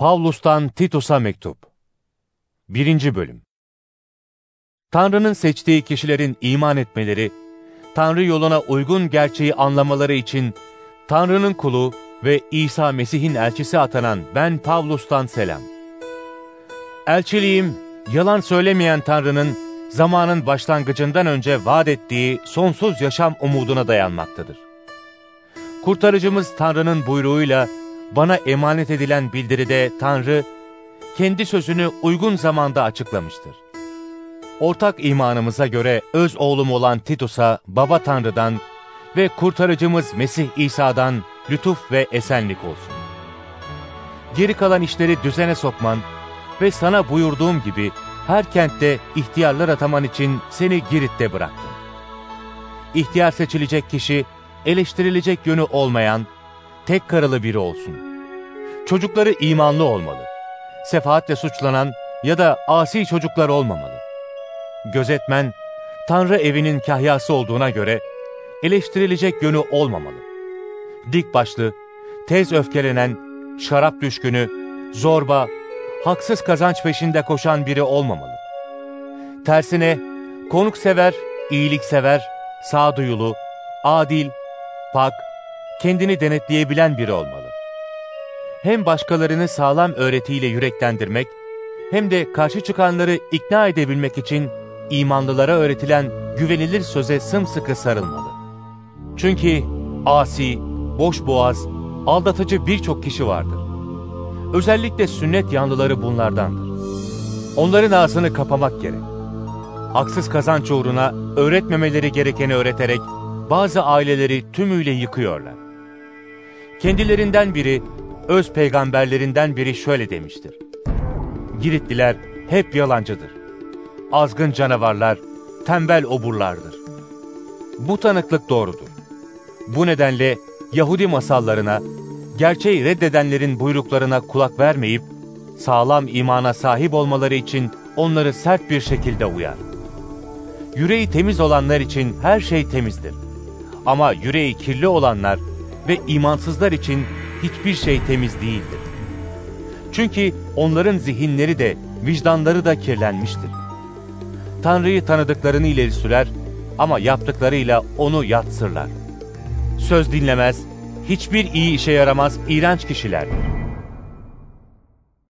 Pavlus'tan Titus'a Mektup 1. Bölüm Tanrı'nın seçtiği kişilerin iman etmeleri, Tanrı yoluna uygun gerçeği anlamaları için Tanrı'nın kulu ve İsa Mesih'in elçisi atanan ben Pavlus'tan selam. Elçiliğim, yalan söylemeyen Tanrı'nın zamanın başlangıcından önce vaat ettiği sonsuz yaşam umuduna dayanmaktadır. Kurtarıcımız Tanrı'nın buyruğuyla bana emanet edilen bildiride Tanrı, kendi sözünü uygun zamanda açıklamıştır. Ortak imanımıza göre öz oğlum olan Titus'a Baba Tanrı'dan ve kurtarıcımız Mesih İsa'dan lütuf ve esenlik olsun. Geri kalan işleri düzene sokman ve sana buyurduğum gibi her kentte ihtiyarlar ataman için seni Girit'te bıraktım. İhtiyar seçilecek kişi, eleştirilecek yönü olmayan, tek karılı biri olsun. Çocukları imanlı olmalı. Sefaatle suçlanan ya da asi çocuklar olmamalı. Gözetmen, Tanrı evinin kahyası olduğuna göre eleştirilecek yönü olmamalı. Dik başlı, tez öfkelenen, şarap düşkünü, zorba, haksız kazanç peşinde koşan biri olmamalı. Tersine, konuksever, iyiliksever, sağduyulu, adil, pak, kendini denetleyebilen biri olmalı. Hem başkalarını sağlam öğretiyle yüreklendirmek, hem de karşı çıkanları ikna edebilmek için imanlılara öğretilen güvenilir söze sımsıkı sarılmalı. Çünkü asi, boş boğaz, aldatıcı birçok kişi vardır. Özellikle sünnet yanlıları bunlardandır. Onların ağzını kapamak gerek. Haksız kazanç uğruna öğretmemeleri gerekeni öğreterek bazı aileleri tümüyle yıkıyorlar. Kendilerinden biri, öz peygamberlerinden biri şöyle demiştir. Giritliler hep yalancıdır. Azgın canavarlar, tembel oburlardır. Bu tanıklık doğrudur. Bu nedenle Yahudi masallarına, gerçeği reddedenlerin buyruklarına kulak vermeyip, sağlam imana sahip olmaları için onları sert bir şekilde uyar. Yüreği temiz olanlar için her şey temizdir. Ama yüreği kirli olanlar ve imansızlar için hiçbir şey temiz değildir. Çünkü onların zihinleri de, vicdanları da kirlenmiştir. Tanrı'yı tanıdıklarını ileri sürer ama yaptıklarıyla onu yatsırlar. Söz dinlemez, hiçbir iyi işe yaramaz iğrenç kişilerdir.